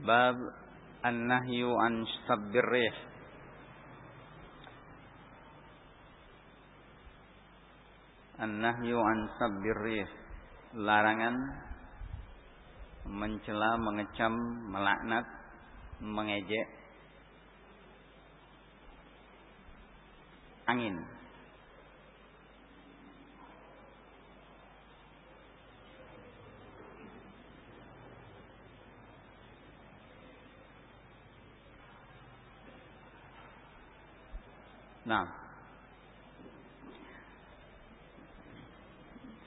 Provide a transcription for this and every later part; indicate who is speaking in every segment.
Speaker 1: Bab An-Nahyu an Sabbir Rih. An-Nahyu an Sabbir Rih. Larangan Mencela, mengecam, melaknat Mengejek. Angin Nah.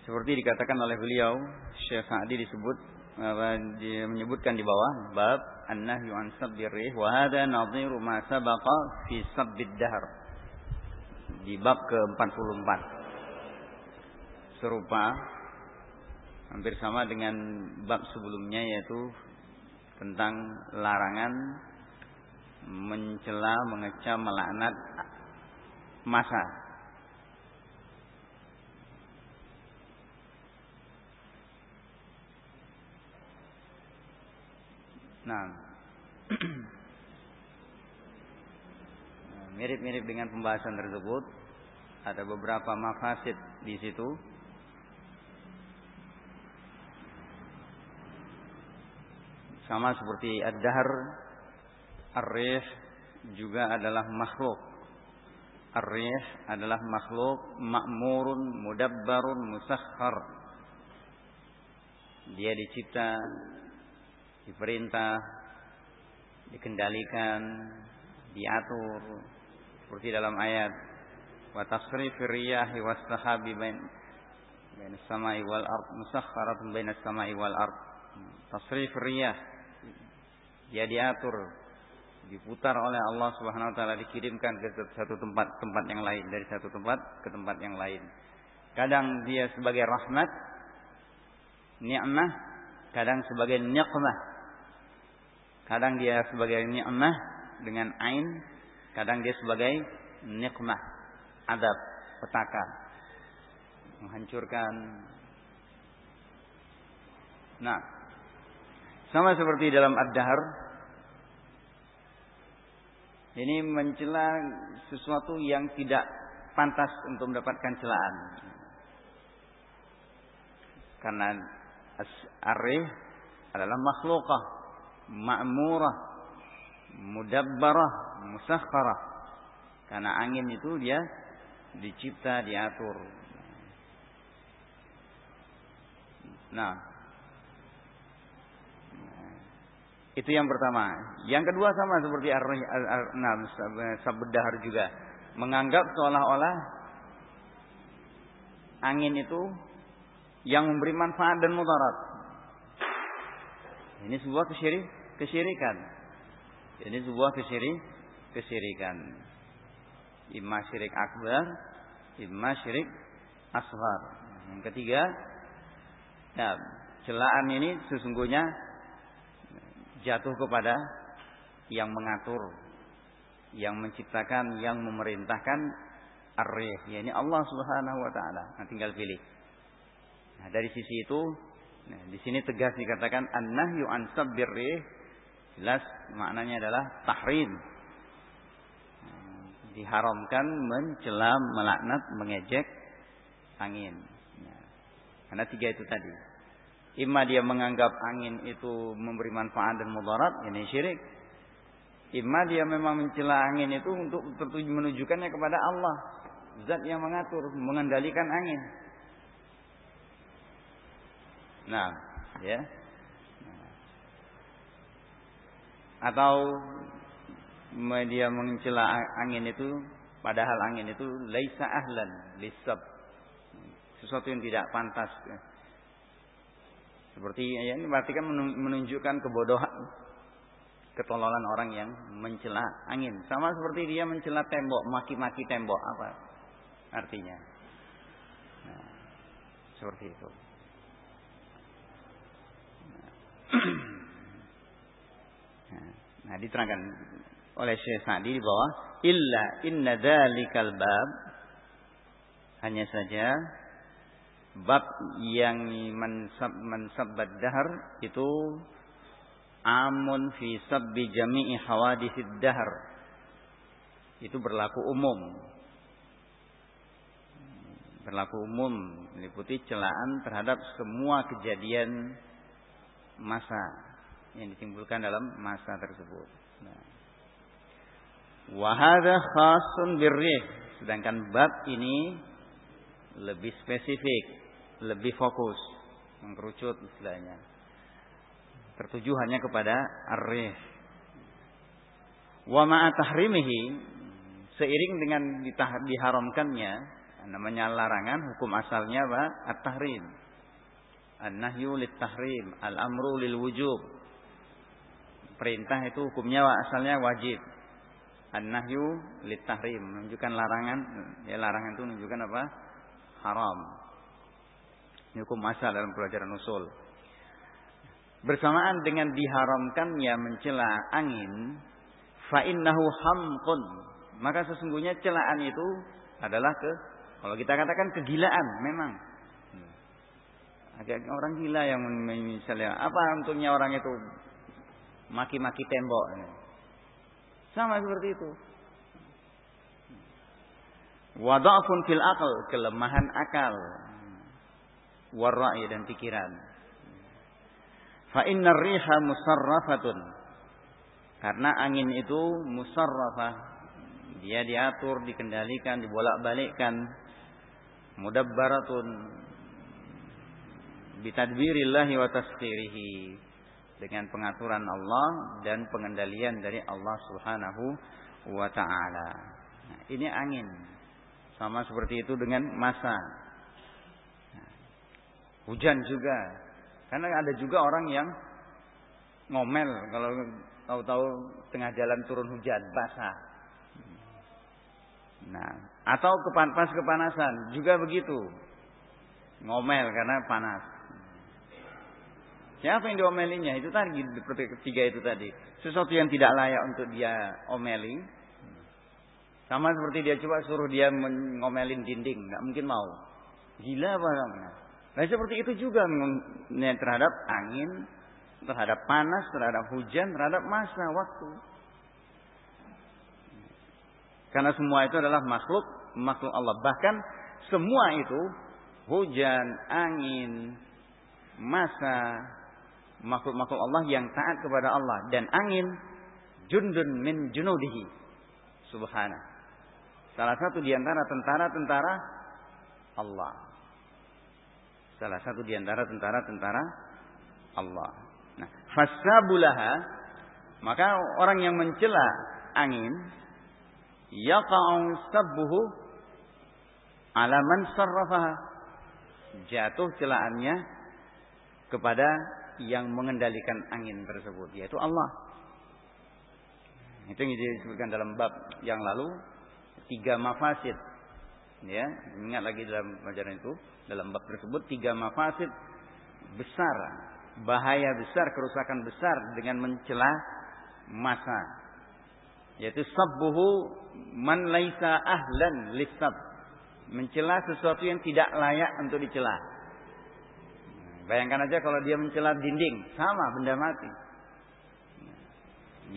Speaker 1: Seperti dikatakan oleh beliau, Syekh Sa'di disebut menyebutkan di bawah bab an-nahyu an sabbir wa hadha nadhiru ma sabaqa fi sabbid dahr. Di bab ke-44. Serupa hampir sama dengan bab sebelumnya yaitu tentang larangan mencela, mengecam, melaknat masa. Nah, mirip-mirip dengan pembahasan tersebut, ada beberapa mafasid di situ. Sama seperti ad-dahr, ar-rih juga adalah makhluk Ar-rih adalah makhluk makmurun, mudabbarun, musakhar. Dia dicipta, diperintah, dikendalikan, diatur seperti dalam ayat wa tasrifir riyahi was sahabi bain bain samai wal ard musakharatun bain samai wal ard tasrif riyah dia diatur diputar oleh Allah Subhanahu wa taala dikirimkan ke satu tempat tempat yang lain dari satu tempat ke tempat yang lain. Kadang dia sebagai rahmat nikmah, kadang sebagai nikmah. Kadang dia sebagai nikmah dengan ain, kadang dia sebagai nikmah, adab, petaka, menghancurkan. Nah, sama seperti dalam ad-dahr ini mencela sesuatu yang tidak pantas untuk mendapatkan celaan. Karena arif adalah makhlukah, ma'murah, mudabbarah, musakharah. Karena angin itu dia dicipta, diatur. Nah, Itu yang pertama. Yang kedua sama seperti nah, sabdahar juga. Menganggap seolah-olah angin itu yang memberi manfaat dan mudarat. Ini sebuah kesyirik, kesyirikan. Ini sebuah kesyirik, kesyirikan. Imma syirik akbar, imma syirik asghar. Yang ketiga, nah, celaan ini sesungguhnya jatuh kepada yang mengatur, yang menciptakan, yang memerintahkan ar-rih, yakni Allah Subhanahu wa taala. Nah, tinggal pilih. Nah, dari sisi itu, nah, di sini tegas dikatakan an-nahyu an sabbir jelas maknanya adalah tahrim. Nah, diharamkan mencela, melaknat, mengejek angin. Nah, karena tiga itu tadi. Ima dia menganggap angin itu memberi manfaat dan mudarat, ini syirik. Ima dia memang mencela angin itu untuk tertuju menunjukkannya kepada Allah. Zat yang mengatur, mengendalikan angin. Nah, ya. Atau dia mencela angin itu padahal angin itu laisa ahlan lisab. Sesuatu yang tidak pantas seperti ya, ini berarti kan menunjukkan kebodohan, ketololan orang yang mencela angin. Sama seperti dia mencela tembok, maki-maki tembok apa artinya? Nah, seperti itu. Nah, diterangkan oleh Syekh Sa'di di bawah illa inna dzalikal bab hanya saja bab yang mensabad dahar itu amun fi sabbi jami'i hawadithid dahr. Itu berlaku umum. Berlaku umum meliputi celaan terhadap semua kejadian masa yang ditimbulkan dalam masa tersebut. Nah. Wahada khasun birrih. Sedangkan bab ini lebih spesifik, lebih fokus, mengkerucut istilahnya. Tertuju hanya kepada arif. Wa ma'a tahrimihi seiring dengan diharamkannya namanya larangan hukum asalnya apa? At-tahrim. An-nahyu lit-tahrim, al-amru lil wujub. Perintah itu hukumnya asalnya wajib. An-nahyu lit-tahrim menunjukkan larangan, ya larangan itu menunjukkan apa? Haram. Ini hukum asal dalam pelajaran usul. Bersamaan dengan diharamkannya mencela angin, fa innahu hamqun. Maka sesungguhnya celaan itu adalah ke kalau kita katakan kegilaan memang. Agak orang gila yang misalnya apa untungnya orang itu maki-maki tembok. Sama seperti itu. Wada'fun fil akal, kelemahan akal. Warra'i dan pikiran. Fa innar riha musarrafatun. Karena angin itu musarrafah. Dia diatur, dikendalikan, dibolak-balikkan. Mudabbaratun bitadbirillahi wa taskhirihi dengan pengaturan Allah dan pengendalian dari Allah Subhanahu wa taala. Nah, ini angin. Sama seperti itu dengan masa. Hujan juga. Karena ada juga orang yang ngomel kalau tahu-tahu tengah jalan turun hujan basah. Nah, atau kepan pas kepanasan juga begitu. Ngomel karena panas. Siapa yang diomelinya? Itu tadi seperti ketiga itu tadi. Sesuatu yang tidak layak untuk dia omeli. Sama seperti dia coba suruh dia ngomelin dinding, nggak mungkin mau. Gila apa? Nah seperti itu juga terhadap angin, terhadap panas, terhadap hujan, terhadap masa waktu. Karena semua itu adalah makhluk makhluk Allah. Bahkan semua itu hujan, angin, masa, makhluk-makhluk Allah yang taat kepada Allah dan angin jundun min junudihi subhana salah satu di antara tentara-tentara Allah salah satu di antara tentara-tentara Allah nah fasabulaha maka orang yang mencela angin yaqa'u sabbuhu ala man jatuh celaannya kepada yang mengendalikan angin tersebut yaitu Allah. Itu yang disebutkan dalam bab yang lalu tiga mafasid. Ya, ingat lagi dalam pelajaran itu dalam bab tersebut tiga mafasid besar, bahaya besar, kerusakan besar dengan mencela masa. Yaitu sabbuhu man laisa ahlan lisab. Mencela sesuatu yang tidak layak untuk dicela Bayangkan aja kalau dia mencela dinding, sama benda mati.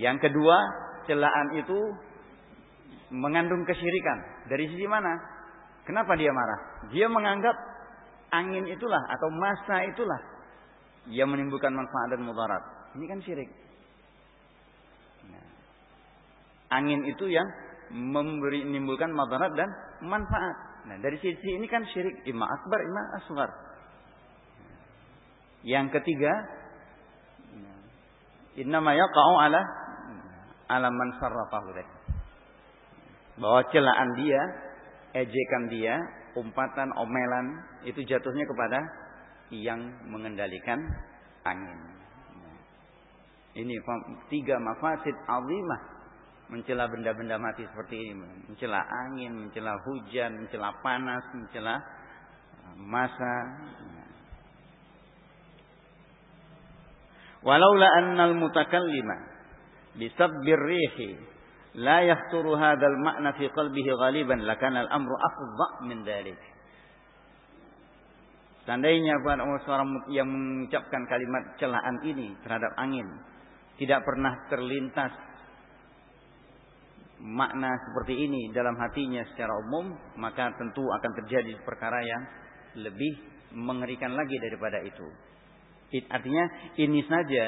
Speaker 1: Yang kedua, celaan itu mengandung kesyirikan. Dari sisi mana? Kenapa dia marah? Dia menganggap angin itulah atau masa itulah yang menimbulkan manfaat dan mudarat. Ini kan syirik. Nah, angin itu yang memberi menimbulkan mudarat dan manfaat. Nah, dari sisi ini kan syirik imma akbar, imma asghar. Yang ketiga, innama yaqa'u ala ala man sarrafahu Bahwa celaan dia, ejekan dia, umpatan, omelan itu jatuhnya kepada yang mengendalikan angin. Ini tiga mafasid azimah. Mencela benda-benda mati seperti ini, mencela angin, mencela hujan, mencela panas, mencela masa, Walaula annal mutakallima. Bisabbir rihi la yahturu hadzal ma'na fi qalbihi ghaliban lakana al-amru afdha min dhalik. Seandainya seorang yang mengucapkan kalimat celaan ini terhadap angin, tidak pernah terlintas makna seperti ini dalam hatinya secara umum, maka tentu akan terjadi perkara yang lebih mengerikan lagi daripada itu. Artinya ini saja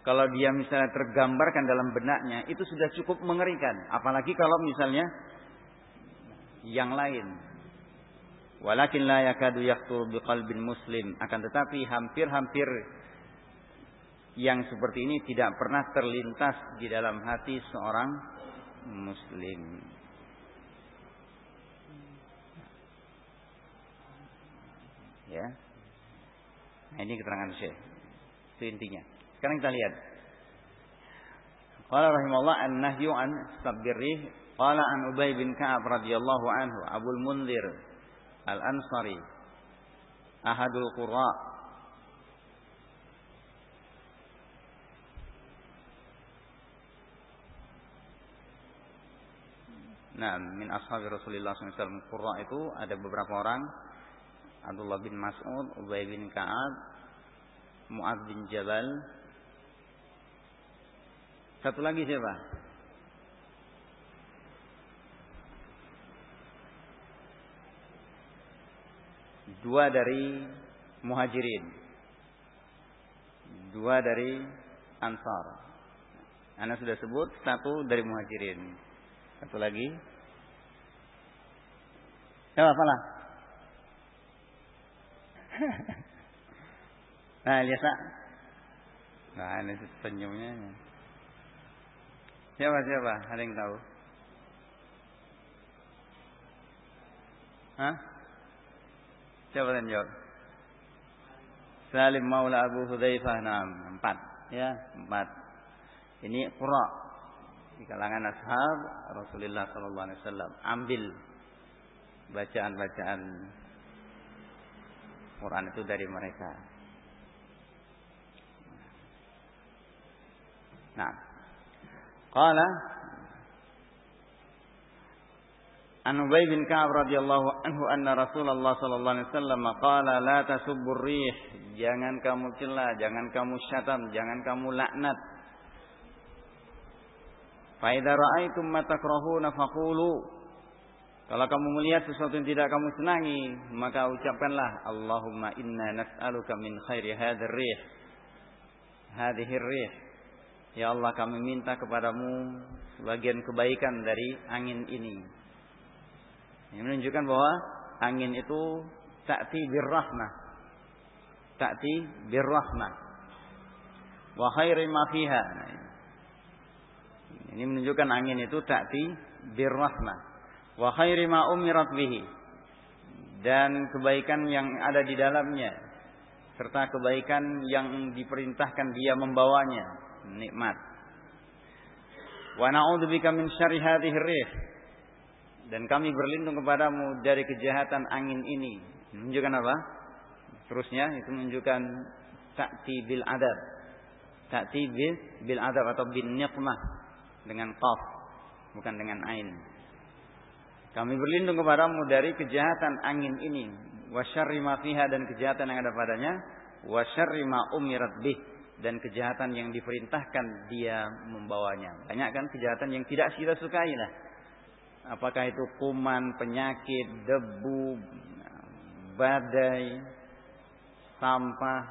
Speaker 1: kalau dia misalnya tergambarkan dalam benaknya itu sudah cukup mengerikan. Apalagi kalau misalnya yang lain. Walakin la yakadu yaqtur biqalbin muslim. Akan tetapi hampir-hampir yang seperti ini tidak pernah terlintas di dalam hati seorang muslim. Ya. Nah, ini keterangan Syekh. Itu intinya. Sekarang kita lihat. Qala rahimahullah an-nahyu an sabirrih. Qala an Ubay bin Ka'ab radhiyallahu anhu Abul Munzir Al-Ansari ahadul qurra. Nah, min ashabi Rasulullah SAW Qurra itu ada beberapa orang. Abdullah bin Mas'ud, Ubay bin Ka'ab, Mu'ad bin Jabal, satu lagi siapa? Dua dari muhajirin. Dua dari ansar. Anda sudah sebut satu dari muhajirin. Satu lagi. Siapa salah? nah, lihat Nah, ini senyumnya. Siapa siapa? Ada yang tahu? Hah? Siapa yang jawab? Salim Maula Abu Hudzaifah enam empat ya empat ini qura di kalangan ashab Rasulullah Sallallahu Alaihi Wasallam ambil bacaan-bacaan Quran itu dari mereka. Nah, Qala An Ubay bin Ka'ab radhiyallahu anhu anna Rasulullah sallallahu alaihi wasallam qala la tasubbur rih jangan kamu cela jangan kamu syatam jangan kamu laknat. Fa idza ra'aitum ma takrahuna faqulu Kalau kamu melihat sesuatu yang tidak kamu senangi maka ucapkanlah Allahumma inna nas'aluka min khairi hadzal rih hadhihi rih Ya Allah kami minta kepadamu sebagian kebaikan dari angin ini. Ini menunjukkan bahwa angin itu ta'ti birrahmah. Ta'ti birrahmah. Wa khairi ma fiha. Ini menunjukkan angin itu ta'ti birrahmah. Wa khairi ma umirat bihi. Dan kebaikan yang ada di dalamnya. Serta kebaikan yang diperintahkan dia membawanya nikmat. Wa na'udzubika min syarri hadhihi rih. Dan kami berlindung kepadamu dari kejahatan angin ini. Menunjukkan apa? Terusnya itu menunjukkan ta'ti bil adab. Ta'ti bil, bil adab atau bin niqmah dengan qaf bukan dengan ain. Kami berlindung kepadamu dari kejahatan angin ini, wa syarri ma fiha dan kejahatan yang ada padanya, wa syarri ma umirat bih dan kejahatan yang diperintahkan dia membawanya. Banyak kan kejahatan yang tidak kita sukai lah. Apakah itu kuman, penyakit, debu, badai, sampah.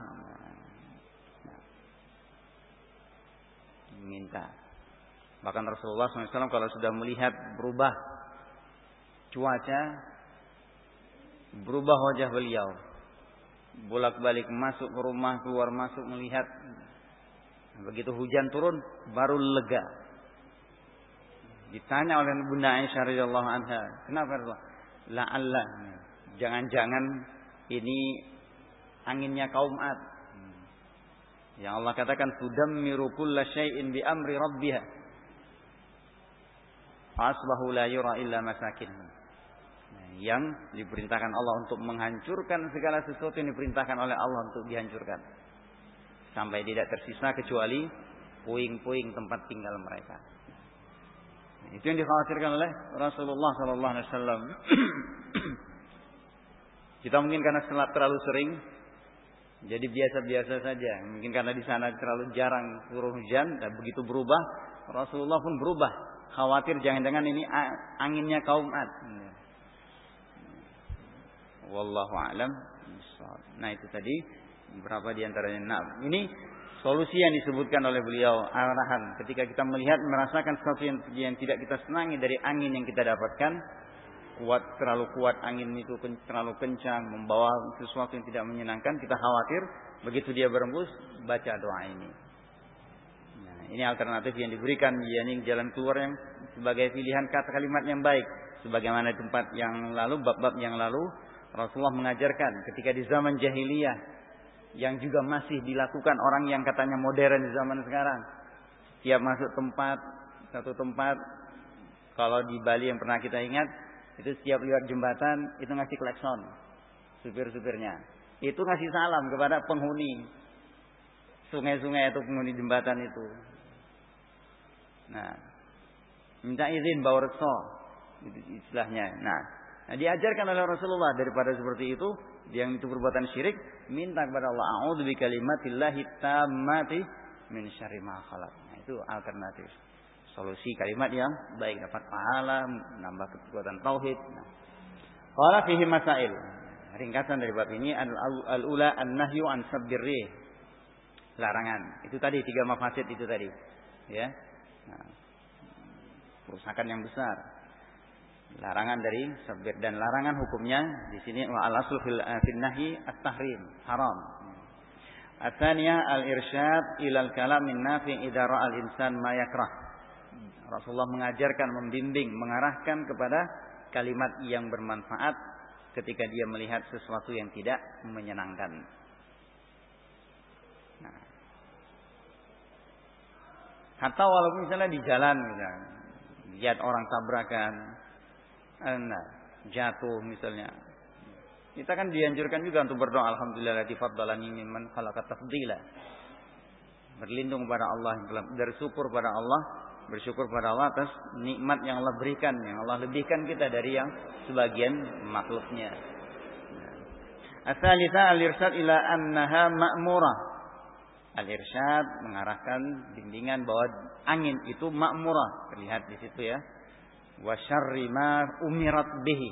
Speaker 1: Minta. Bahkan Rasulullah SAW kalau sudah melihat berubah cuaca, berubah wajah beliau bolak-balik masuk ke rumah, keluar masuk melihat. Begitu hujan turun baru lega. Ditanya oleh Bunda Aisyah radhiyallahu anha, "Kenapa Rasulullah?" Allah, jangan-jangan ini anginnya kaum Ad. Yang Allah katakan tudammiru kulla syai'in bi amri rabbiha. Fasbahu la yura illa masakin yang diperintahkan Allah untuk menghancurkan segala sesuatu yang diperintahkan oleh Allah untuk dihancurkan. Sampai tidak tersisa kecuali puing-puing tempat tinggal mereka. Itu yang dikhawatirkan oleh Rasulullah Sallallahu Alaihi Wasallam. Kita mungkin karena terlalu sering Jadi biasa-biasa saja. Mungkin karena di sana terlalu jarang turun hujan dan begitu berubah, Rasulullah pun berubah. Khawatir jangan-jangan ini anginnya kaum Ad. Wallahu alam. Nah itu tadi berapa di antaranya. Nah ini solusi yang disebutkan oleh beliau arahan ketika kita melihat merasakan sesuatu yang, yang tidak kita senangi dari angin yang kita dapatkan kuat terlalu kuat angin itu terlalu kencang membawa sesuatu yang tidak menyenangkan kita khawatir begitu dia berembus baca doa ini. Nah, ini alternatif yang diberikan yakni jalan keluar yang sebagai pilihan kata kalimat yang baik. Sebagaimana tempat yang lalu bab-bab yang lalu Rasulullah mengajarkan ketika di zaman jahiliyah yang juga masih dilakukan orang yang katanya modern di zaman sekarang setiap masuk tempat satu tempat kalau di Bali yang pernah kita ingat itu setiap lewat jembatan itu ngasih klakson supir-supirnya. Itu ngasih salam kepada penghuni sungai-sungai atau penghuni jembatan itu. Nah, minta izin bawa rekso itu istilahnya. Nah, nah, diajarkan oleh Rasulullah daripada seperti itu yang itu perbuatan syirik minta kepada Allah a'udzu bikalimatillahi tammati min syarri ma khalaq. Nah, itu alternatif solusi kalimat yang baik dapat pahala, menambah kekuatan tauhid. Nah. Qala fihi masail. Ringkasan dari bab ini al-ula an-nahyu an sabbirri. Larangan. Itu tadi tiga mafasid itu tadi. Ya. Nah, perusakan yang besar. Larangan dari sabir dan larangan hukumnya di sini wa al-aslu fil eh, nahyi at-tahrim, haram. Atsaniya al-irsyad ilal kalam min nafi idza al-insan ma yakrah. Rasulullah mengajarkan, membimbing, mengarahkan kepada kalimat yang bermanfaat ketika dia melihat sesuatu yang tidak menyenangkan. Nah. Hatta walaupun misalnya di jalan misalnya, lihat orang tabrakan, nah, jatuh misalnya. Kita kan dianjurkan juga untuk berdoa alhamdulillah tifaddalani mimman khalaqa tafdila. Berlindung pada Allah, bersyukur pada Allah bersyukur pada Allah atas nikmat yang Allah berikan, yang Allah lebihkan kita dari yang sebagian makhluknya. Asalisa al-irsyad ila annaha ma'murah. Al-irsyad mengarahkan bimbingan bahwa angin itu ma'murah. Terlihat di situ ya. Wa syarri ma umirat bihi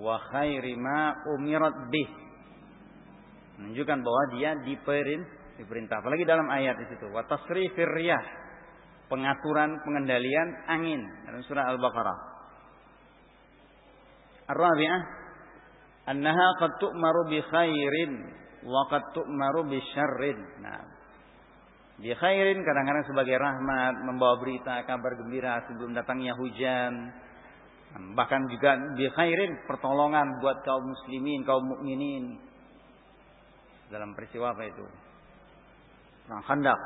Speaker 1: wa khairi ma umirat bih. Menunjukkan bahwa dia diperin, diperintah. Apalagi dalam ayat di situ. Wa tasrifir riyah pengaturan pengendalian angin dalam surah Al-Baqarah. Ar-rabi'ah annaha qad tu'maru bi khairin wa qad tu'maru bi syarrin. Nah, bi khairin kadang-kadang sebagai rahmat, membawa berita kabar gembira sebelum datangnya hujan. Bahkan juga bi khairin pertolongan buat kaum muslimin, kaum mukminin. Dalam peristiwa apa itu? Nah, Khandaq.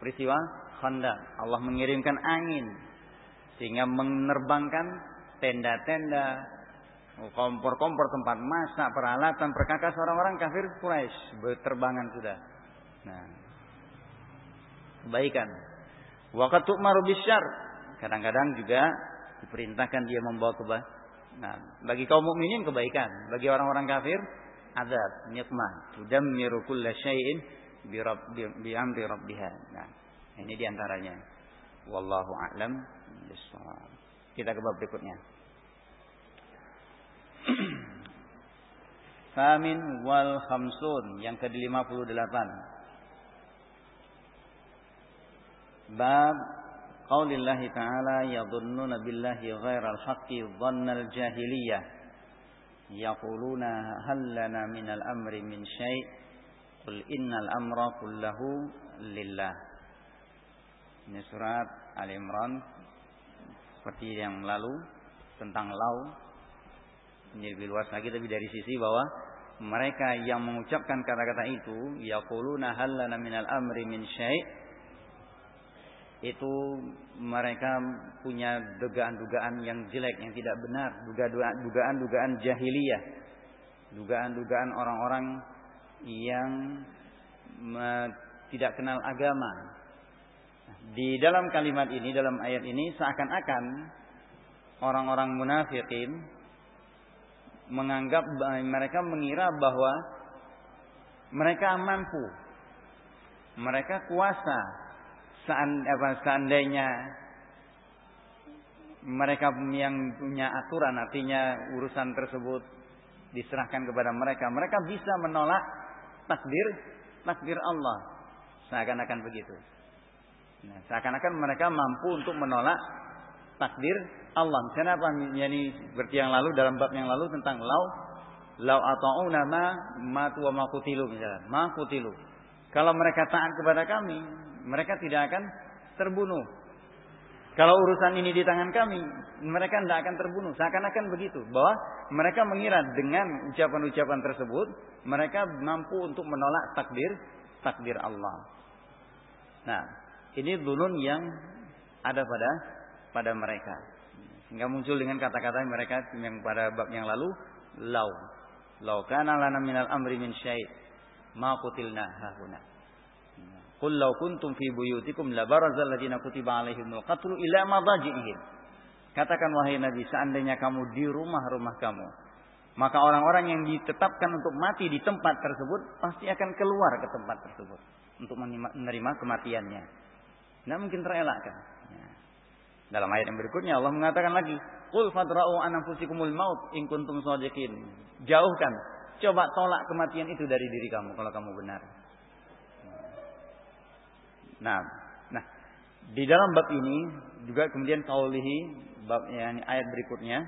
Speaker 1: Peristiwa Khandaq. Allah mengirimkan angin sehingga menerbangkan tenda-tenda, kompor-kompor tempat masak, peralatan, perkakas orang-orang kafir Quraisy berterbangan sudah. Nah, kebaikan. Waktu tu'maru bisyar. Kadang-kadang juga diperintahkan dia membawa kebaikan. Nah, bagi kaum mukminin kebaikan, bagi orang-orang kafir azab, nikmah. Tudammiru kulla syai'in bi bi amri rabbiha. Nah, ini di antaranya. Wallahu a'lam Kita ke bab berikutnya. Famin wal khamsun yang ke-58. Bab qaulillahi ta'ala yadhunnuna billahi ghairal haqqi dhannal jahiliyah. Yaquluna hal lana minal amri min syai' qul innal amra kullahu lillah. Ini surat Al Imran seperti yang lalu tentang lau. Ini lebih luas lagi tapi dari sisi bahwa mereka yang mengucapkan kata-kata itu yaquluna hallana minal amri min syai' itu mereka punya dugaan-dugaan yang jelek yang tidak benar, dugaan-dugaan jahiliyah. Dugaan-dugaan orang-orang yang tidak kenal agama, di dalam kalimat ini, dalam ayat ini seakan-akan orang-orang munafikin menganggap mereka mengira bahwa Mereka mampu. Mereka kuasa. Seandainya mereka yang punya aturan artinya urusan tersebut diserahkan kepada mereka mereka bisa menolak takdir takdir Allah. Seakan-akan begitu. Nah, seakan-akan mereka mampu untuk menolak takdir Allah. Misalnya apa? Yani seperti yang lalu dalam bab yang lalu tentang lau lau atau nama matu wa makutilu misalnya. Makutilu kalau mereka taat kepada kami mereka tidak akan terbunuh kalau urusan ini di tangan kami, mereka tidak akan terbunuh. Seakan-akan begitu. Bahwa mereka mengira dengan ucapan-ucapan tersebut, mereka mampu untuk menolak takdir takdir Allah. Nah, ini dulun yang ada pada pada mereka. Sehingga muncul dengan kata-kata mereka yang pada bab yang lalu, lau. Lau kana lana minal amri min syait. Ma kutilna hahuna. Qul law kuntum fi buyutikum la barazal ladina kutiba alaihimul qatlu ila madajihim. Katakan wahai Nabi, seandainya kamu di rumah-rumah kamu, maka orang-orang yang ditetapkan untuk mati di tempat tersebut pasti akan keluar ke tempat tersebut untuk menerima kematiannya. Tidak mungkin terelakkan. Ya. Dalam ayat yang berikutnya Allah mengatakan lagi, "Qul fadra'u an anfusikumul maut in kuntum shadiqin." Jauhkan, coba tolak kematian itu dari diri kamu kalau kamu benar. Nah, nah di dalam bab ini juga kemudian kaulihi bab yang ayat berikutnya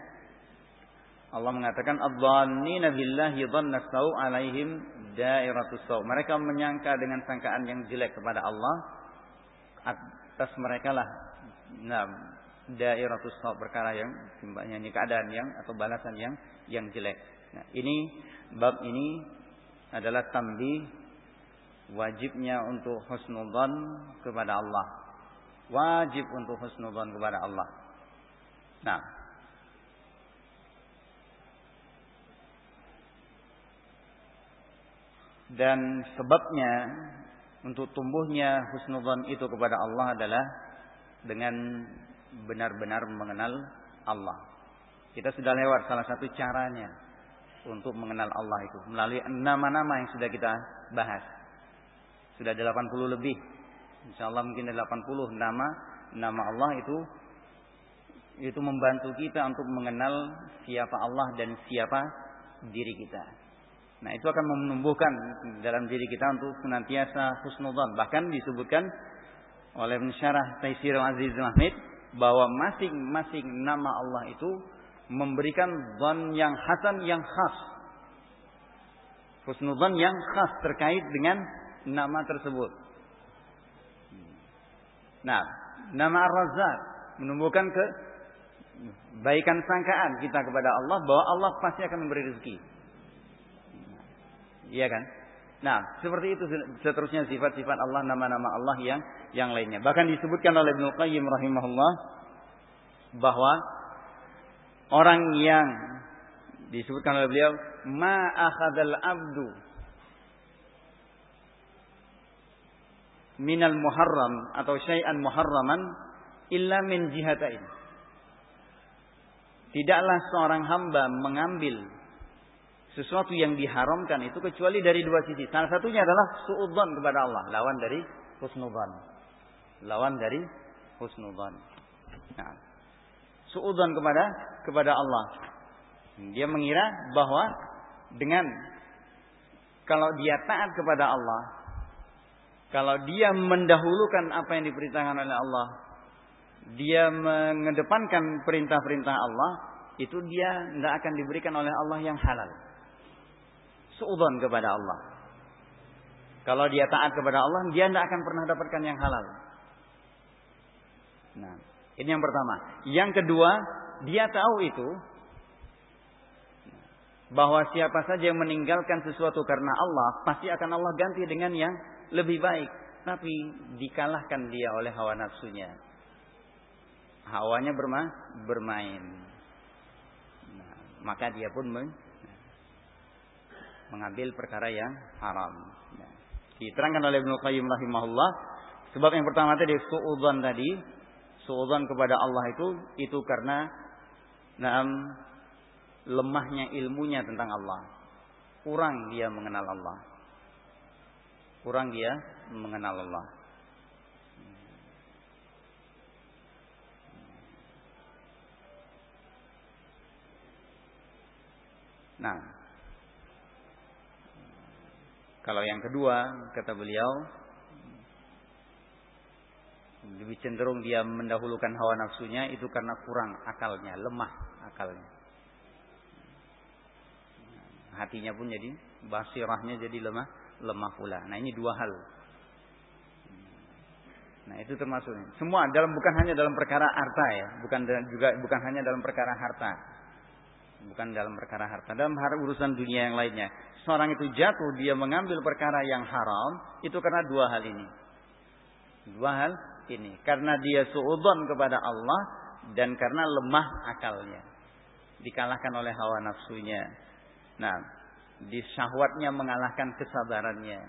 Speaker 1: Allah mengatakan adzannina billahi dhanna sau alaihim dairatus sau. Mereka menyangka dengan sangkaan yang jelek kepada Allah atas mereka lah nah dairatus sau perkara yang timbanya keadaan yang atau balasan yang yang jelek. Nah, ini bab ini adalah tambih wajibnya untuk husnudzon kepada Allah. Wajib untuk husnudzon kepada Allah. Nah, dan sebabnya untuk tumbuhnya husnudzon itu kepada Allah adalah dengan benar-benar mengenal Allah. Kita sudah lewat salah satu caranya untuk mengenal Allah itu melalui nama-nama yang sudah kita bahas. Sudah 80 lebih. Insya Allah mungkin 80 nama nama Allah itu itu membantu kita untuk mengenal siapa Allah dan siapa diri kita. Nah, itu akan menumbuhkan dalam diri kita untuk senantiasa husnudzan. Bahkan disebutkan oleh pensyarah Taisir Aziz Mahmid bahwa masing-masing nama Allah itu memberikan zon yang hasan yang khas. Husnudzan yang khas terkait dengan nama tersebut. Nah, nama Ar-Razzaq menumbuhkan ke baikan sangkaan kita kepada Allah bahwa Allah pasti akan memberi rezeki. Iya kan? Nah, seperti itu seterusnya sifat-sifat Allah, nama-nama Allah yang yang lainnya. Bahkan disebutkan oleh Ibnu Qayyim rahimahullah bahwa orang yang disebutkan oleh beliau ma akhadal abdu minal muharram atau syai'an muharraman illa min jihatain. Tidaklah seorang hamba mengambil sesuatu yang diharamkan itu kecuali dari dua sisi. Salah satunya adalah suudzon kepada Allah, lawan dari husnudzon. Lawan dari husnudzon. Nah, suudzon kepada kepada Allah. Dia mengira bahwa dengan kalau dia taat kepada Allah, kalau dia mendahulukan apa yang diperintahkan oleh Allah, dia mengedepankan perintah-perintah Allah, itu dia tidak akan diberikan oleh Allah yang halal. Suudon kepada Allah. Kalau dia taat kepada Allah, dia tidak akan pernah dapatkan yang halal. Nah, ini yang pertama. Yang kedua, dia tahu itu bahwa siapa saja yang meninggalkan sesuatu karena Allah, pasti akan Allah ganti dengan yang lebih baik, tapi dikalahkan dia oleh hawa nafsunya. Hawanya berma bermain. Nah, maka dia pun men mengambil perkara yang haram. Nah, diterangkan oleh Ibnu Qayyim rahimahullah, sebab yang pertama tadi suudzon tadi, suudzon kepada Allah itu itu karena naam lemahnya ilmunya tentang Allah. Kurang dia mengenal Allah. Kurang dia mengenal Allah. Nah, kalau yang kedua kata beliau lebih cenderung dia mendahulukan hawa nafsunya itu karena kurang akalnya, lemah akalnya. Hatinya pun jadi basirahnya jadi lemah, lemah pula. Nah, ini dua hal. Nah, itu termasuknya. Semua dalam bukan hanya dalam perkara harta ya, bukan juga bukan hanya dalam perkara harta. Bukan dalam perkara harta, dalam urusan dunia yang lainnya. Seorang itu jatuh dia mengambil perkara yang haram itu karena dua hal ini. Dua hal ini. Karena dia suudon kepada Allah dan karena lemah akalnya. Dikalahkan oleh hawa nafsunya. Nah, di syahwatnya mengalahkan kesabarannya.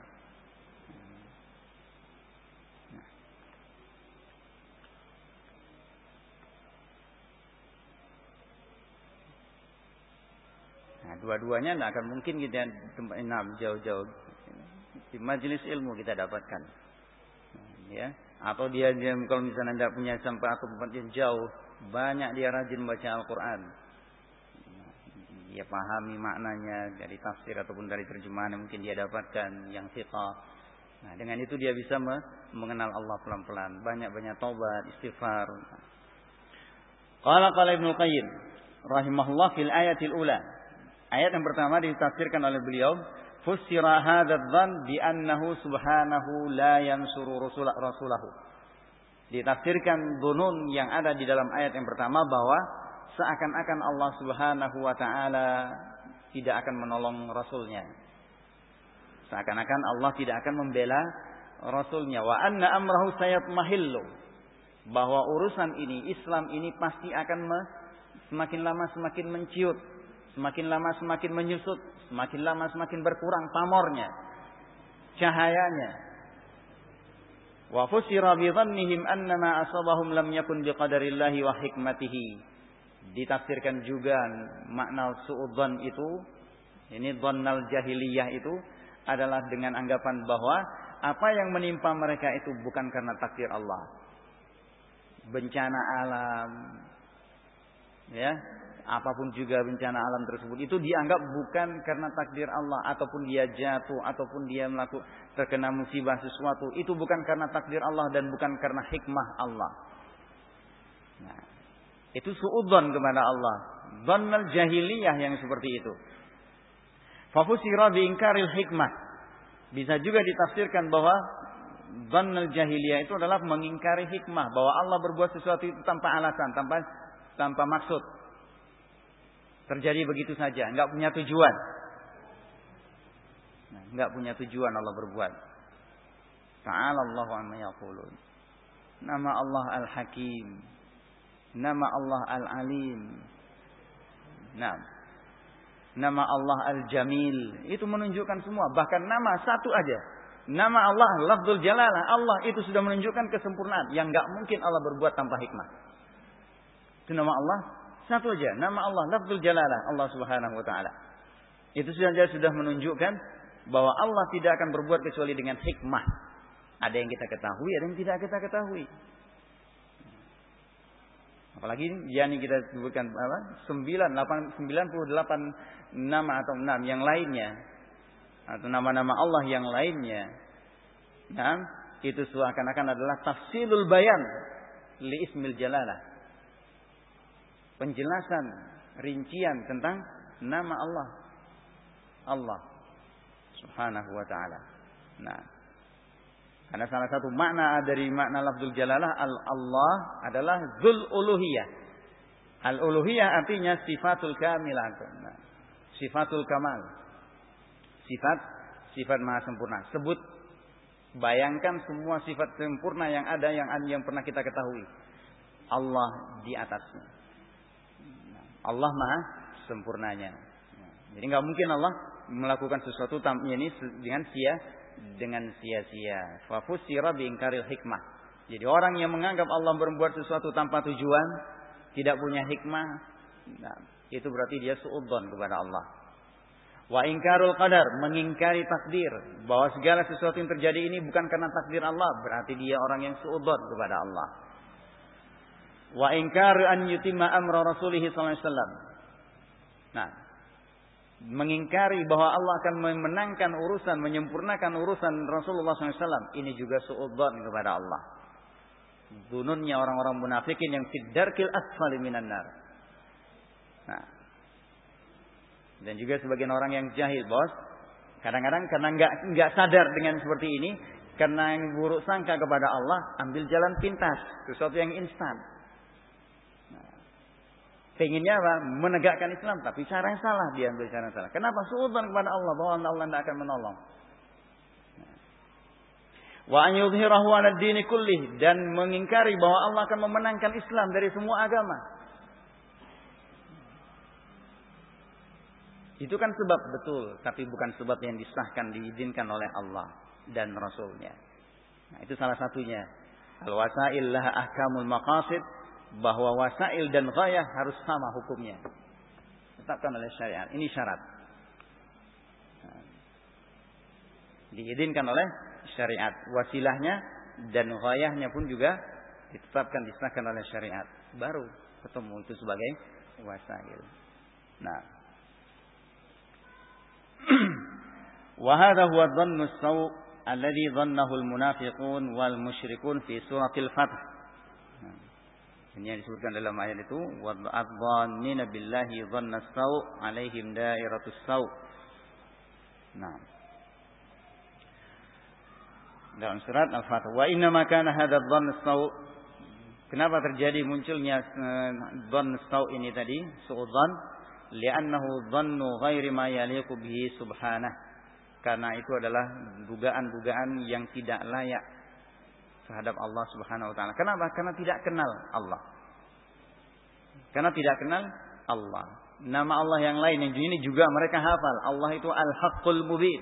Speaker 1: Nah, dua-duanya tidak akan mungkin kita nah, jauh-jauh di majelis ilmu kita dapatkan. Ya, atau dia, dia kalau misalnya tidak punya sampai tempat yang jauh, banyak dia rajin baca Al-Quran. Dia pahami maknanya dari tafsir ataupun dari terjemahan yang mungkin dia dapatkan yang fiqah. Nah, dengan itu dia bisa mengenal Allah pelan-pelan. Banyak-banyak taubat, istighfar. Qala qala Ibnu Qayyim rahimahullah fil ayatil ula. Ayat yang pertama ditafsirkan oleh beliau Fusira hadzal dzan bi annahu subhanahu la yansuru rasulahu. Ditafsirkan dunun yang ada di dalam ayat yang pertama bahwa seakan-akan Allah Subhanahu wa taala tidak akan menolong rasulnya. Seakan-akan Allah tidak akan membela rasulnya wa anna amrahu sayatmahillu. Bahwa urusan ini Islam ini pasti akan semakin lama semakin menciut Semakin lama semakin menyusut, semakin lama semakin berkurang pamornya, cahayanya. Wa fusira bi dhannihim annama asabahum lam yakun biqadarillahi wa hikmatihi. Ditafsirkan juga makna suudzon itu, ini dhannal jahiliyah itu adalah dengan anggapan bahwa apa yang menimpa mereka itu bukan karena takdir Allah. Bencana alam, ya apa pun juga bencana alam tersebut itu dianggap bukan karena takdir Allah ataupun dia jatuh ataupun dia melakukan terkena musibah sesuatu itu bukan karena takdir Allah dan bukan karena hikmah Allah. Nah, itu suudzon kepada Allah. Dhannal jahiliyah yang seperti itu. Fafusira biingkaril hikmah. Bisa juga ditafsirkan bahwa dhannal jahiliyah itu adalah mengingkari hikmah bahwa Allah berbuat sesuatu itu tanpa alasan, tanpa tanpa maksud. Terjadi begitu saja, nggak punya tujuan. Nah, nggak punya tujuan Allah berbuat. Ta'ala Allah amma yaqulun. Nama Allah Al-Hakim. Nama Allah Al-Alim. Nah, nama Allah Al-Jamil. Itu menunjukkan semua. Bahkan nama satu aja. Nama Allah Lafzul Jalalah. Allah itu sudah menunjukkan kesempurnaan. Yang nggak mungkin Allah berbuat tanpa hikmah. Itu nama Allah satu aja, nama Allah, lafzul jalalah, Allah Subhanahu wa taala. Itu sudah sudah menunjukkan bahwa Allah tidak akan berbuat kecuali dengan hikmah. Ada yang kita ketahui, ada yang tidak kita ketahui. Apalagi yakni kita sebutkan apa? 9 8 98 nama atau 6 yang lainnya atau nama-nama Allah yang lainnya. Nah, itu seakan-akan adalah tafsilul bayan li ismil jalalah penjelasan rincian tentang nama Allah. Allah Subhanahu wa taala. Nah, karena salah satu makna dari makna lafzul jalalah al Allah adalah zul uluhiyah. Al uluhiyah artinya sifatul kamilah. Sifatul kamal. Sifat sifat maha sempurna. Sebut bayangkan semua sifat sempurna yang ada yang yang pernah kita ketahui. Allah di atasnya. Allah maha sempurnanya. Jadi nggak mungkin Allah melakukan sesuatu ini dengan sia dengan sia-sia. Fafusira biingkaril hikmah. Jadi orang yang menganggap Allah berbuat sesuatu tanpa tujuan, tidak punya hikmah, nah, itu berarti dia suudzon kepada Allah. Wa ingkarul qadar, mengingkari takdir. Bahwa segala sesuatu yang terjadi ini bukan karena takdir Allah. Berarti dia orang yang suudot kepada Allah. Wa ingkaru an yutimma amra rasulih SAW. Nah, mengingkari bahwa Allah akan memenangkan urusan, menyempurnakan urusan Rasulullah SAW. Ini juga suudot kepada Allah. Dununnya orang-orang munafikin yang fiddarkil asfali minan nar. Nah, dan juga sebagian orang yang jahil, bos. Kadang-kadang karena nggak nggak sadar dengan seperti ini, karena yang buruk sangka kepada Allah, ambil jalan pintas, sesuatu yang instan. Pengennya apa? Menegakkan Islam, tapi cara yang salah diambil cara yang salah. Kenapa? Suudzon kepada Allah bahwa Allah tidak akan menolong. Wa an yudhhirahu 'ala dini kullih dan mengingkari bahwa Allah akan memenangkan Islam dari semua agama. Itu kan sebab betul, tapi bukan sebab yang disahkan diizinkan oleh Allah dan Rasulnya. Nah, itu salah satunya. Al-wasail ahkamul maqasid bahwa wasail dan ghayah harus sama hukumnya. Tetapkan oleh syariat. Ini syarat. Nah, diizinkan oleh syariat. Wasilahnya dan ghayahnya pun juga ditetapkan disahkan oleh syariat. Baru ketemu itu sebagai wasail. Nah, وهذا هو الظن السوء الذي ظنه المنافقون والmusyrikun fi suratil Fath. ini yang disebutkan dalam ayat itu wadzannina billahi dhanna sau alaihim dairatus sau. Nah. Dalam surat Al-Fatih. Wa inna ma kana hadha dhann sau Kenapa terjadi munculnya dhann sau ini tadi? Suudzan li'annahu dhannu ghairi ma yaliqu bihi subhanah karena itu adalah dugaan-dugaan yang tidak layak terhadap Allah Subhanahu wa taala. Kenapa? Karena tidak kenal Allah. Karena tidak kenal Allah. Nama Allah yang lain yang ini juga mereka hafal. Allah itu Al-Haqqul Mubin.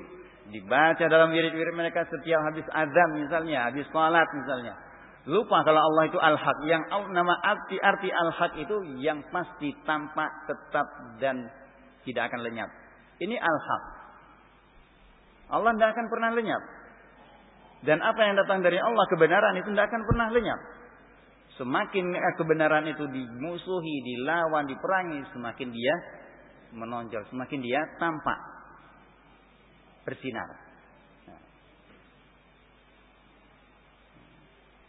Speaker 1: Dibaca dalam wirid-wirid mereka setiap habis azan misalnya, habis salat misalnya. Lupa kalau Allah itu al-haq. Yang nama arti-arti al-haq itu yang pasti tampak, tetap dan tidak akan lenyap. Ini al-haq. Allah tidak akan pernah lenyap. Dan apa yang datang dari Allah kebenaran itu tidak akan pernah lenyap. Semakin kebenaran itu dimusuhi, dilawan, diperangi, semakin dia menonjol, semakin dia tampak bersinar.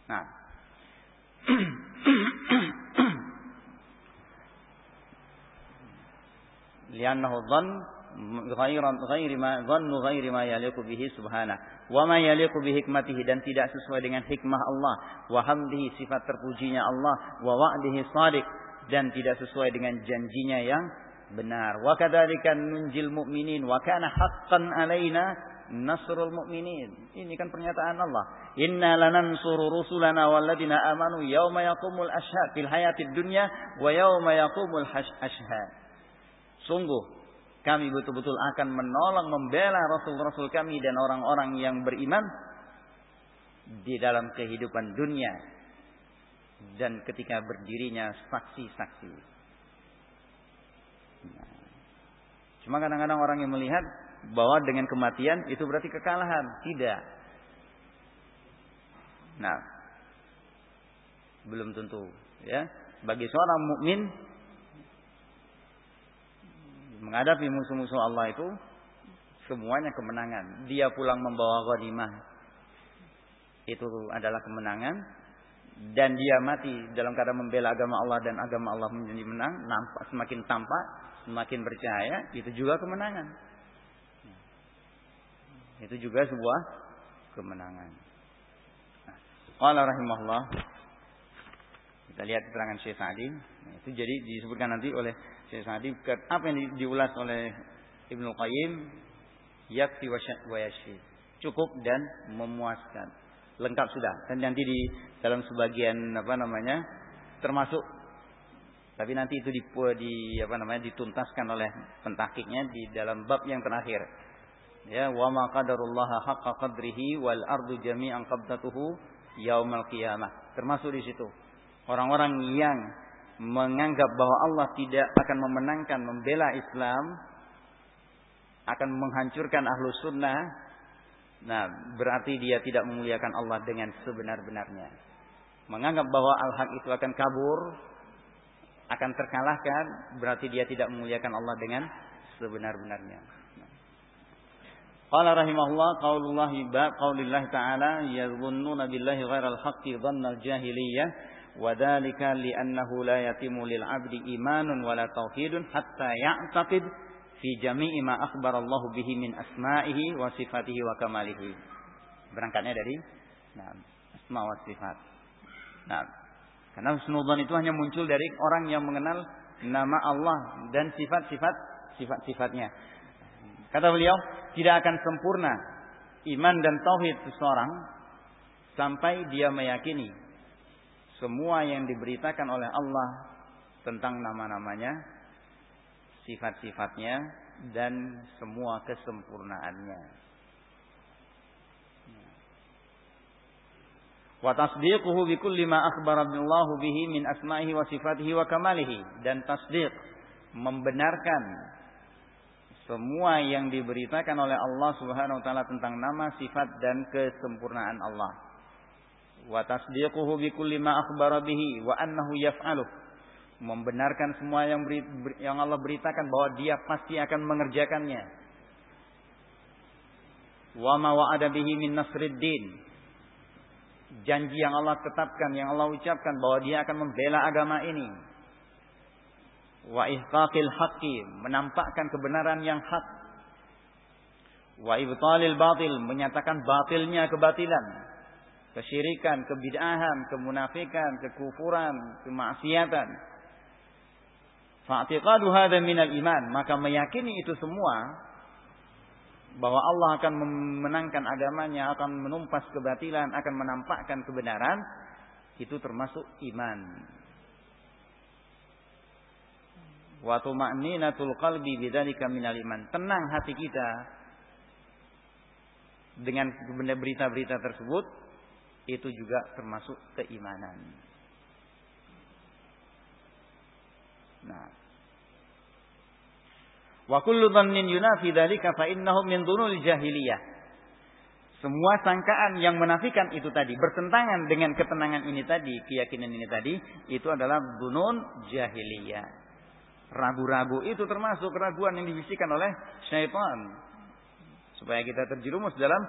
Speaker 1: Nah. Liannahu dhann ghairi ma dhannu ghairi ma yaliqu bihi subhana wa ma yaliqu bi hikmatihi dan tidak sesuai dengan hikmah Allah wa hamdihi sifat terpujinya Allah wa wa'dihi shadiq dan tidak sesuai dengan janjinya yang benar wa kadzalika nunjil mu'minin wa kana haqqan alaina nasrul mu'minin. Ini kan pernyataan Allah. Inna lanansuru rusulana walladina amanu yauma yaqumul ashhad fil hayatid dunya wa yauma yaqumul ashhad. Sungguh kami betul-betul akan menolong membela rasul-rasul kami dan orang-orang yang beriman di dalam kehidupan dunia dan ketika berdirinya saksi-saksi. Nah, cuma kadang-kadang orang yang melihat bahwa dengan kematian itu berarti kekalahan. Tidak. Nah, belum tentu ya. Bagi seorang mukmin menghadapi musuh-musuh Allah itu semuanya kemenangan. Dia pulang membawa ghanimah. Itu adalah kemenangan dan dia mati dalam keadaan membela agama Allah dan agama Allah menjadi menang, nampak semakin tampak, semakin bercahaya, itu juga kemenangan. Itu juga sebuah kemenangan. Allah rahimahullah. Kita lihat keterangan Syekh Sa'di. Itu jadi disebutkan nanti oleh Syekh Sa'di apa yang diulas oleh Ibnu Qayyim yakfi wa yashfi. Cukup dan memuaskan. Lengkap sudah. Dan nanti di dalam sebagian apa namanya termasuk tapi nanti itu di, di apa namanya dituntaskan oleh pentakiknya di dalam bab yang terakhir ya wa ma qadarullah haqqa qadrihi wal ardu jami'an qabdatuhu yaumal qiyamah termasuk di situ orang-orang yang menganggap bahwa Allah tidak akan memenangkan membela Islam akan menghancurkan ahlu sunnah. Nah, berarti dia tidak memuliakan Allah dengan sebenar-benarnya. Menganggap bahwa al-haq itu akan kabur, akan terkalahkan, berarti dia tidak memuliakan Allah dengan sebenar-benarnya. Qala rahimahullah qaulullah bab qaulillah ta'ala yadhunnuna billahi ghairal haqqi dhannal jahiliyah la yatimu lil 'abdi imanun wala tauhidun hatta ya'taqid fi jami'i ma akhbarallahu bihi min asma'ihi wa sifatihi wa kamalihi. Berangkatnya dari nah, asma wa sifat. Nah, karena husnudzon itu hanya muncul dari orang yang mengenal nama Allah dan sifat-sifat sifat-sifatnya. Kata beliau, tidak akan sempurna iman dan tauhid seseorang sampai dia meyakini semua yang diberitakan oleh Allah tentang nama-namanya, sifat-sifatnya dan semua kesempurnaannya. Wa tasdiquhu bi kulli ma akhbara Allah bihi min asma'ihi wa sifatihi wa kamalihi dan tasdiq membenarkan semua yang diberitakan oleh Allah Subhanahu wa taala tentang nama, sifat dan kesempurnaan Allah. Wa tasdiquhu bi kulli ma akhbara bihi wa annahu yaf'aluh membenarkan semua yang beri, yang Allah beritakan bahwa dia pasti akan mengerjakannya. Wa ma wa'ada bihi min nasriddin. Janji yang Allah tetapkan, yang Allah ucapkan bahwa dia akan membela agama ini. Wa ihqaqil haqqi, menampakkan kebenaran yang hak. Wa ibtalil batil, menyatakan batilnya kebatilan. Kesyirikan, kebid'ahan, kemunafikan, kekufuran, kemaksiatan Fa'tiqadu hadha minal iman. Maka meyakini itu semua bahwa Allah akan memenangkan agamanya, akan menumpas kebatilan, akan menampakkan kebenaran, itu termasuk iman. Wa tuma'ninatul qalbi bidzalika minal iman. Tenang hati kita dengan berita-berita tersebut itu juga termasuk keimanan. Nah. Wa kullu dhannin yunafi dzalika fa innahu min dhunul jahiliyah. Semua sangkaan yang menafikan itu tadi bertentangan dengan ketenangan ini tadi, keyakinan ini tadi, itu adalah dunun jahiliyah. Ragu-ragu itu termasuk keraguan yang dibisikkan oleh syaitan. Supaya kita terjerumus dalam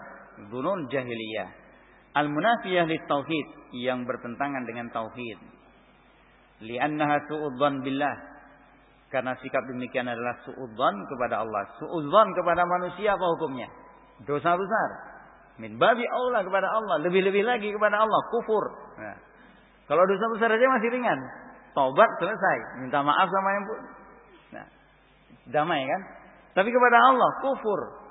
Speaker 1: dunun jahiliyah. Al-munafiyah li tauhid yang bertentangan dengan tauhid. Li'annaha su'udzan billah. Karena sikap demikian adalah su'udzan kepada Allah. Su'udzan kepada manusia apa hukumnya? Dosa besar. Min babi Allah kepada Allah. Lebih-lebih lagi kepada Allah. Kufur. Nah, kalau dosa besar aja masih ringan. Taubat selesai. Minta maaf sama yang pun nah, damai kan? Tapi kepada Allah kufur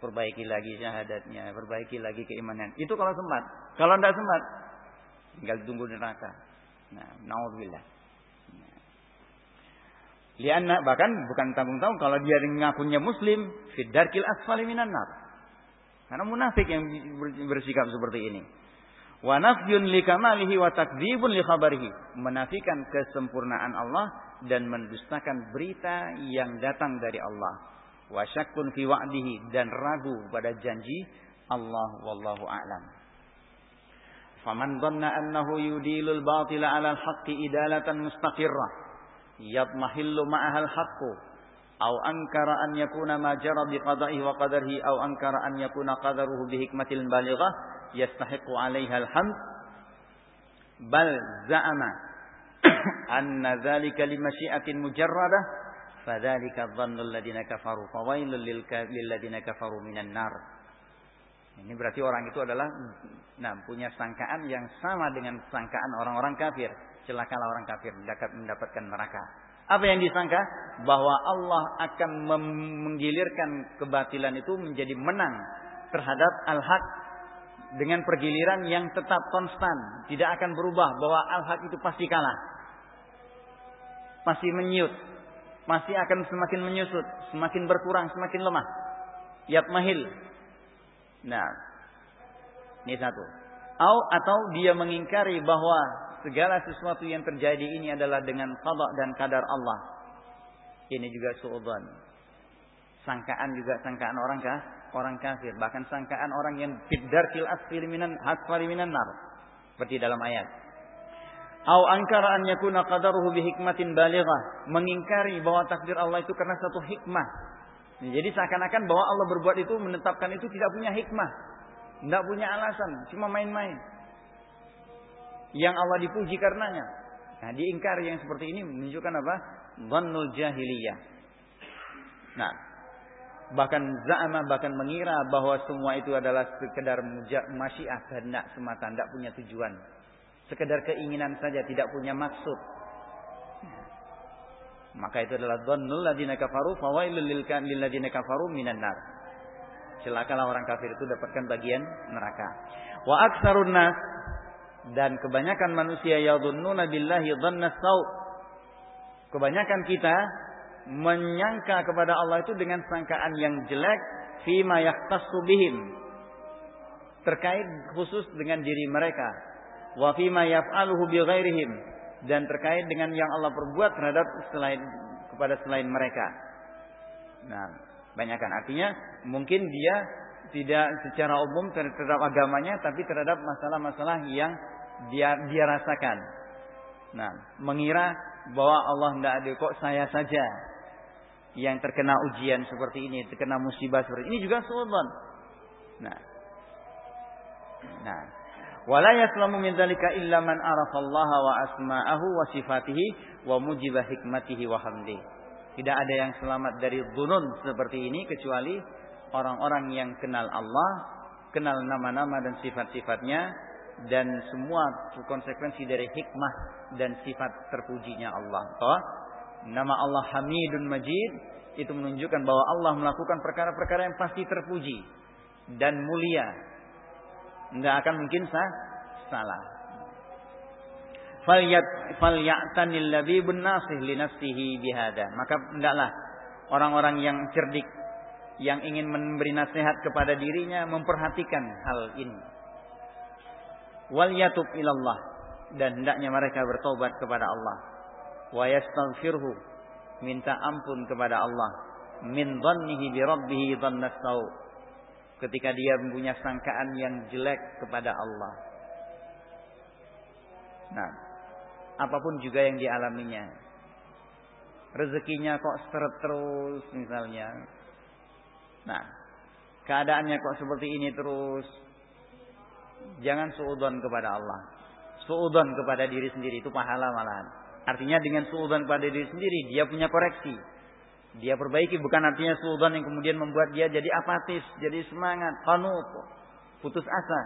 Speaker 1: perbaiki lagi syahadatnya perbaiki lagi keimanan itu kalau sempat kalau tidak sempat tinggal tunggu neraka Nah, naudzubillah. Lianna bahkan bukan tanggung-tanggung kalau dia ngakunya muslim fidarkil asfali minan nar. Karena munafik yang bersikap seperti ini. Wa nafyun li kamalihi wa takdzibun li khabarihi. Menafikan kesempurnaan Allah dan mendustakan berita yang datang dari Allah. Wa syakkun fi wa'dihi dan ragu pada janji Allah wallahu a'lam. Faman dhanna annahu yudilul batila 'ala al-haqqi idalatan mustaqirrah yatmahillu ma'ahal haqqu aw ankara an yakuna ma jara bi qada'ihi wa qadarihi aw ankara an yakuna qadaruhu bi hikmatil balighah yastahiqu 'alaiha al-hamd bal za'ama anna dhalika li masyi'atin mujarradah fadzalika dhannu alladhina kafaru fawailul lil ladzina kafaru minan nar ini berarti orang itu adalah nah, punya sangkaan yang sama dengan sangkaan orang-orang kafir. Celakalah orang kafir mendapatkan neraka. Apa yang disangka? Bahwa Allah akan menggilirkan kebatilan itu menjadi menang terhadap al-haq dengan pergiliran yang tetap konstan, tidak akan berubah bahwa al-haq itu pasti kalah. Pasti menyut, pasti akan semakin menyusut, semakin berkurang, semakin lemah. Yatmahil, Nah, ini satu. Au, atau dia mengingkari bahwa segala sesuatu yang terjadi ini adalah dengan qada dan kadar Allah. Ini juga su'udzan. Sangkaan juga sangkaan orang kah? Orang kafir. Bahkan sangkaan orang yang fidar kil asfali minan asfali minan nar. Seperti dalam ayat. Au angkara an yakuna qadaruhu bi hikmatin balighah. Mengingkari bahwa takdir Allah itu karena satu hikmah. Jadi seakan-akan bahwa Allah berbuat itu menetapkan itu tidak punya hikmah. Tidak punya alasan, cuma main-main. Yang Allah dipuji karenanya. Nah, diingkari yang seperti ini menunjukkan apa? Dhannul jahiliyah. Nah, bahkan za'ama bahkan mengira bahwa semua itu adalah sekedar masyiah kehendak semata, tidak punya tujuan. Sekedar keinginan saja, tidak punya maksud. Maka itu adalah dhannul ladina kafaru fawailul lil ladina kafaru minan nar. Celakalah orang kafir itu dapatkan bagian neraka. Wa aktsarun nas dan kebanyakan manusia yadhunnuna billahi dhanna sau. Kebanyakan kita menyangka kepada Allah itu dengan sangkaan yang jelek fima yahtassu terkait khusus dengan diri mereka wa fima yaf'aluhu bi dan terkait dengan yang Allah perbuat terhadap selain kepada selain mereka. Nah, banyakkan artinya mungkin dia tidak secara umum terhadap agamanya tapi terhadap masalah-masalah yang dia dia rasakan. Nah, mengira bahwa Allah tidak ada kok saya saja yang terkena ujian seperti ini, terkena musibah seperti ini juga suudzon. Nah. Nah, Wala yaslamu min dzalika illa man arafallaha wa asma'ahu wa sifatihi wa mujibah hikmatihi wa hamdi. Tidak ada yang selamat dari dunun seperti ini kecuali orang-orang yang kenal Allah, kenal nama-nama dan sifat-sifatnya dan semua konsekuensi dari hikmah dan sifat terpujinya Allah. Toh, nama Allah Hamidun Majid itu menunjukkan bahwa Allah melakukan perkara-perkara yang pasti terpuji dan mulia nggak akan mungkin sah, salah. Falyat falyatanil labibun nasih li nafsihi bihada. Maka hendaklah orang-orang yang cerdik yang ingin memberi nasihat kepada dirinya memperhatikan hal ini. Wal yatub ilallah dan hendaknya mereka bertobat kepada Allah. Wa yastaghfirhu minta ampun kepada Allah min dhannihi bi rabbih dhannas ketika dia mempunyai sangkaan yang jelek kepada Allah. Nah, apa pun juga yang dialaminya. Rezekinya kok seret terus misalnya. Nah, keadaannya kok seperti ini terus. Jangan suudon kepada Allah. Suudon kepada diri sendiri itu pahala malahan. Artinya dengan suudon kepada diri sendiri dia punya koreksi. Dia perbaiki bukan artinya sultan yang kemudian membuat dia jadi apatis, jadi semangat, kanut, putus asa.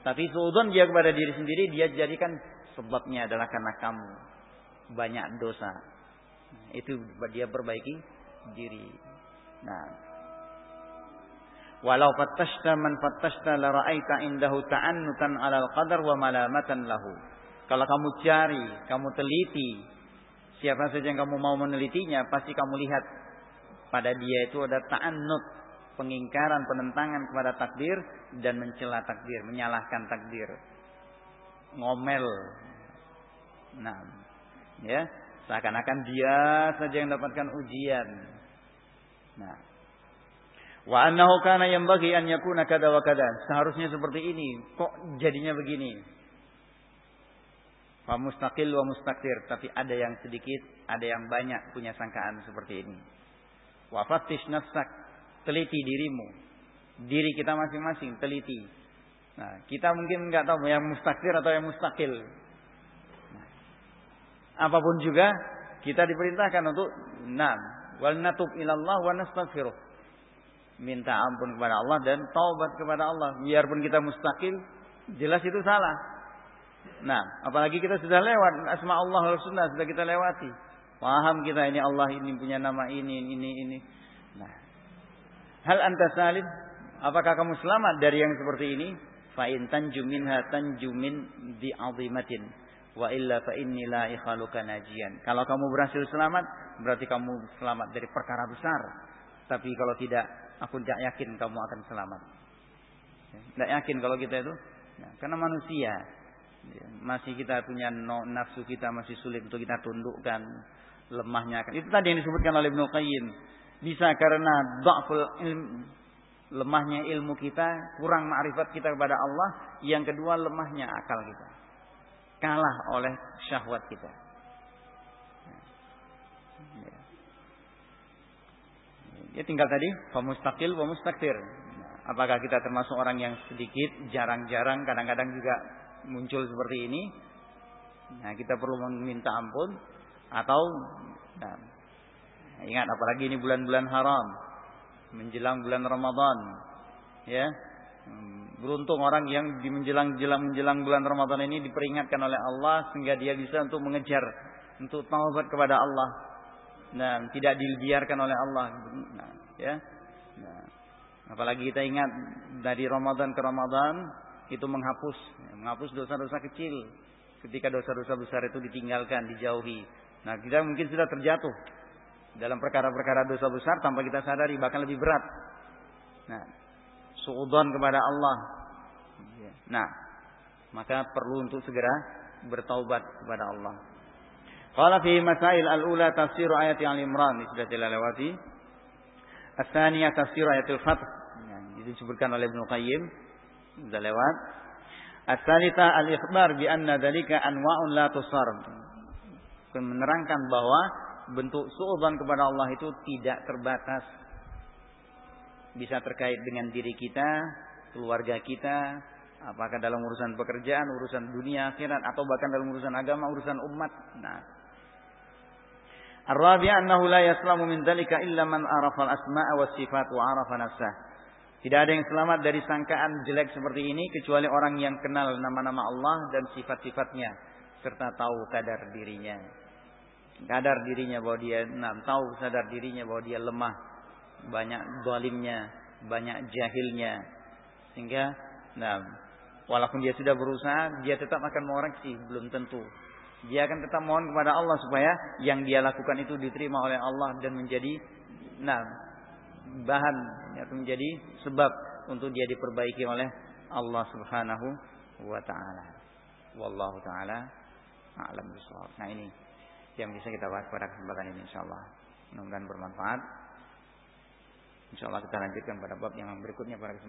Speaker 1: Tapi sultan dia kepada diri sendiri dia jadikan sebabnya adalah karena kamu banyak dosa. Itu dia perbaiki diri. Nah, walau fattashta man fattashta la ra'aita indahu ta'annutan 'alal qadar wa malamatan lahu. Kalau kamu cari, kamu teliti Siapa saja yang kamu mau menelitinya, pasti kamu lihat pada dia itu ada ta'annud, pengingkaran, penentangan kepada takdir dan mencela takdir, menyalahkan takdir. Ngomel. Nah, ya, seakan-akan dia saja yang mendapatkan ujian. Nah, Wa annahu kana yanbaghi an yakuna kada wa kada. Seharusnya seperti ini. Kok jadinya begini? Wa mustaqil wa mustaktir. Tapi ada yang sedikit, ada yang banyak punya sangkaan seperti ini. Wa fattish nafsak. Teliti dirimu. Diri kita masing-masing, teliti. Nah, kita mungkin nggak tahu yang mustaktir atau yang mustakil. Nah, apa pun juga kita diperintahkan untuk nam wal natub ilallah wa nastaghfiruh. Minta ampun kepada Allah dan taubat kepada Allah. Biarpun kita mustakil, jelas itu salah. Nah, apalagi kita sudah lewat asma Allah Sunnah sudah kita lewati. Paham kita ini Allah ini punya nama ini ini ini. Nah, hal anta salim? Apakah kamu selamat dari yang seperti ini? Fa in tanju minha tanju min di azimatin wa illa fa inni la ikhaluka najian. Kalau kamu berhasil selamat, berarti kamu selamat dari perkara besar. Tapi kalau tidak, aku tidak yakin kamu akan selamat. Tidak yakin kalau kita itu, nah, karena manusia masih kita punya nafsu kita masih sulit untuk kita tundukkan lemahnya itu tadi yang disebutkan oleh Ibnu Qayyim Bisa karena ilm lemahnya ilmu kita, kurang ma'rifat kita kepada Allah, yang kedua lemahnya akal kita. Kalah oleh syahwat kita. Ya tinggal tadi, famustaqil wa mustaktir. Apakah kita termasuk orang yang sedikit, jarang-jarang, kadang-kadang juga muncul seperti ini? Nah, kita perlu meminta ampun atau nah, ingat apalagi ini bulan-bulan haram menjelang bulan Ramadan ya beruntung orang yang di menjelang jelang menjelang bulan Ramadan ini diperingatkan oleh Allah sehingga dia bisa untuk mengejar untuk taubat kepada Allah nah tidak dibiarkan oleh Allah nah, ya nah, apalagi kita ingat dari Ramadan ke Ramadan itu menghapus menghapus dosa-dosa kecil ketika dosa-dosa besar itu ditinggalkan dijauhi nah kita mungkin sudah terjatuh dalam perkara-perkara dosa besar tanpa kita sadari bahkan lebih berat. Nah, suudzon kepada Allah. Nah, maka perlu untuk segera bertaubat kepada Allah. Qala fi masail al-ula tafsir ayat Al-Imran sudah kita lewati. Asaniya tafsir ayat Al-Fath. Ya, itu disebutkan oleh Ibnu Qayyim. Sudah lewat. Asalita al-ikhbar bi anna dzalika anwa'un la tusar. Menerangkan bahwa bentuk suudzon kepada Allah itu tidak terbatas. Bisa terkait dengan diri kita, keluarga kita, apakah dalam urusan pekerjaan, urusan dunia akhirat atau bahkan dalam urusan agama, urusan umat. Nah, Ar-rabi' annahu la yaslamu min dzalika illa man arafa al-asma'a was sifat wa arafa nafsah. Tidak ada yang selamat dari sangkaan jelek seperti ini kecuali orang yang kenal nama-nama Allah dan sifat-sifatnya serta tahu kadar dirinya. Sadar dirinya bahwa dia nah, tahu sadar dirinya bahwa dia lemah banyak zalimnya banyak jahilnya. Sehingga nah walaupun dia sudah berusaha dia tetap akan mengoreksi belum tentu. Dia akan tetap mohon kepada Allah supaya yang dia lakukan itu diterima oleh Allah dan menjadi nah bahan atau menjadi sebab untuk dia diperbaiki oleh Allah Subhanahu wa taala. Wallahu taala a'lam bishawab. Nah ini yang bisa kita bahas pada kesempatan ini insyaallah. Mudah-mudahan bermanfaat. Insyaallah kita lanjutkan pada bab yang berikutnya pada kesempatan